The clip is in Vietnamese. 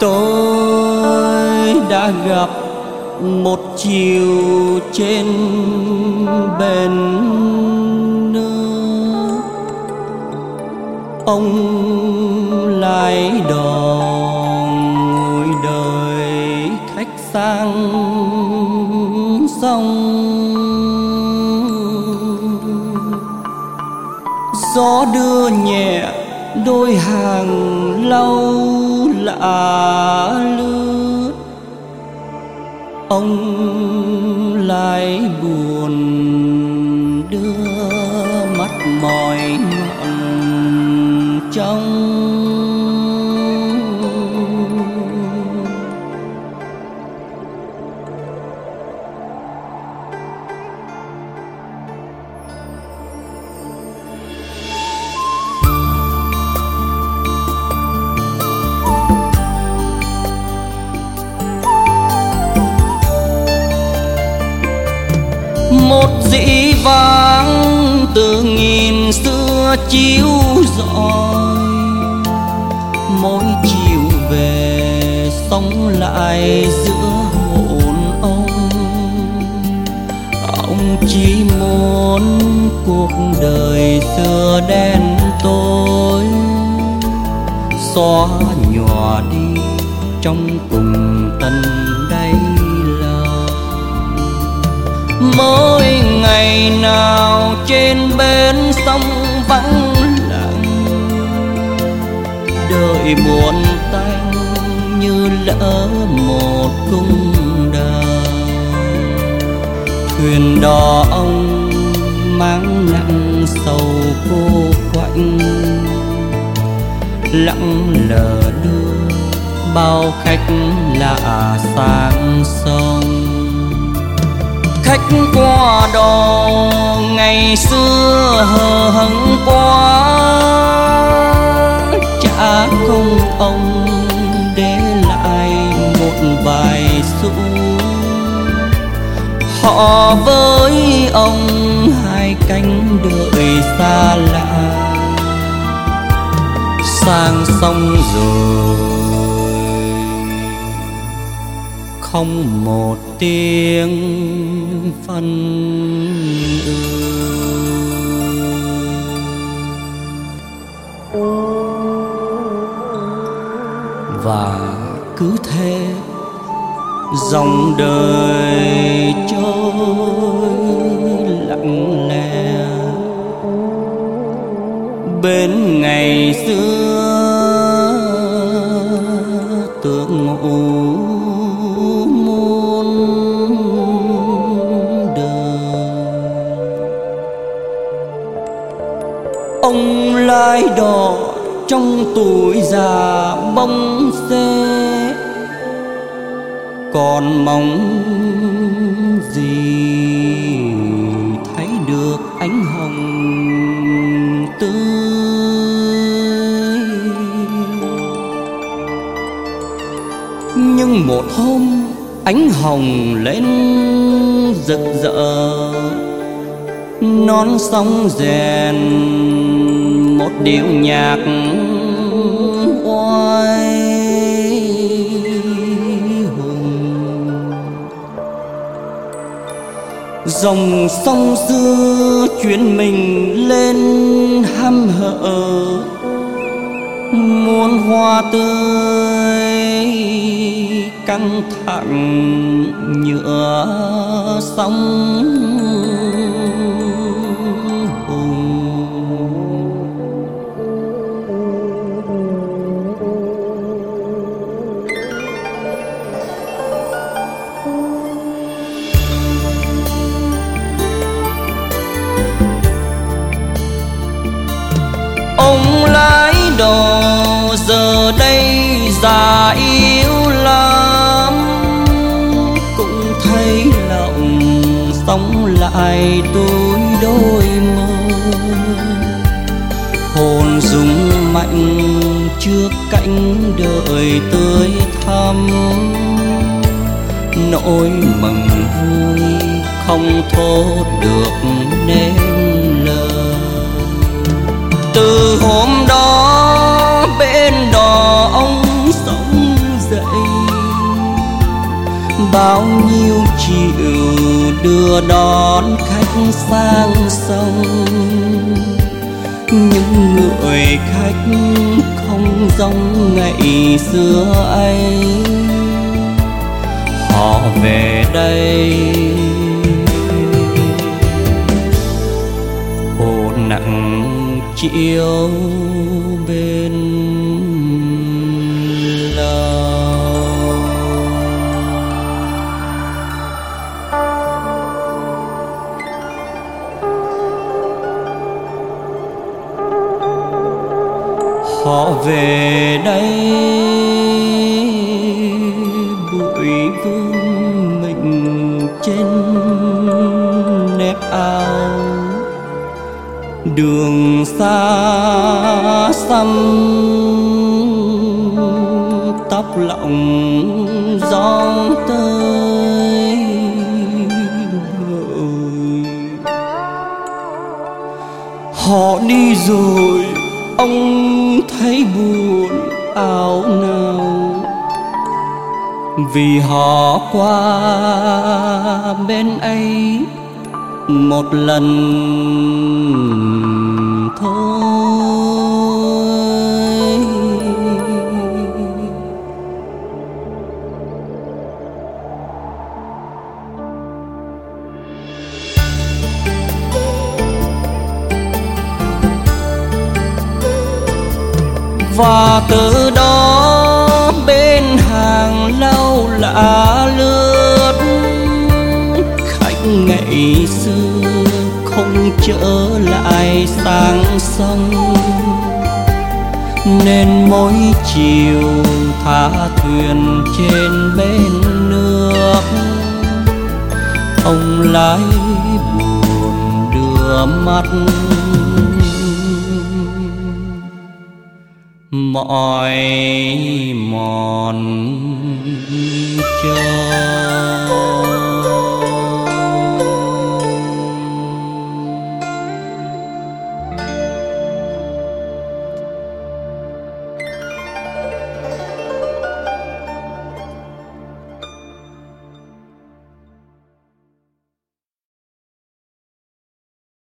tôi đã gặp một chiều trên bến nước ông lái đò ngồi đời khách sang sông. Gió đưa nhẹ đôi hàng lâu lạ lướt. Ông lại buồn đưa mắt mỏi mòn trong vang từ nghìn xưa chiếu rọi. Mỗi chiều về, sống lại giữa hồn ông. Ông chỉ muốn cuộc đời xưa đen tối. Xóa nhòa đi trong cùng tân là. Mơ ngày nào trên bến sông vắng lặng, đời buồn tanh như lỡ một cung đào thuyền đò ông mang nặng sầu cô quạnh, lặng lờ đưa bao khách lạ sang sông khách qua đò, ngày xưa hờ hững quá. Cha không ông để lại một bài xu. Họ với ông hai cánh đợi xa lạ. Sang sông rồi không một tiếng phân và cứ thế, dòng đời trôi lặng lẽ. Bên ngày xưa ông lai đỏ trong tuổi già bông xê còn mong gì thấy được ánh hồng tươi. Nhưng một hôm ánh hồng lên rực rỡ, non sóng rèn một điệu nhạc oai hùng. Dòng sông xưa chuyển mình lên hăm hở, muôn hoa tươi căng thẳng nhựa sóng. Ngày tôi đôi mơ hồn rung mạnh trước cánh đời tươi thắm. Nỗi mừng vui không thốt được nên lời từ hôm đó bên đò ông sống dậy, bao nhiêu đưa đón khách sang sông. Những người khách không giống ngày xưa ấy. Họ về đây. Hồ nặng chiều bên họ về đây. Bụi vương mình trên nếp ao. Đường xa xăm, tóc lọng gió tới họ đi rồi ông thấy buồn ảo nào? Vì họ qua bên ấy một lần và từ đó bên hàng lâu lạ lướt. Khách ngày xưa không trở lại sang sông, nên mỗi chiều thả thuyền trên bên nước. Ông lái buồn đưa mắt mọi mòn cho.